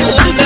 Jesus.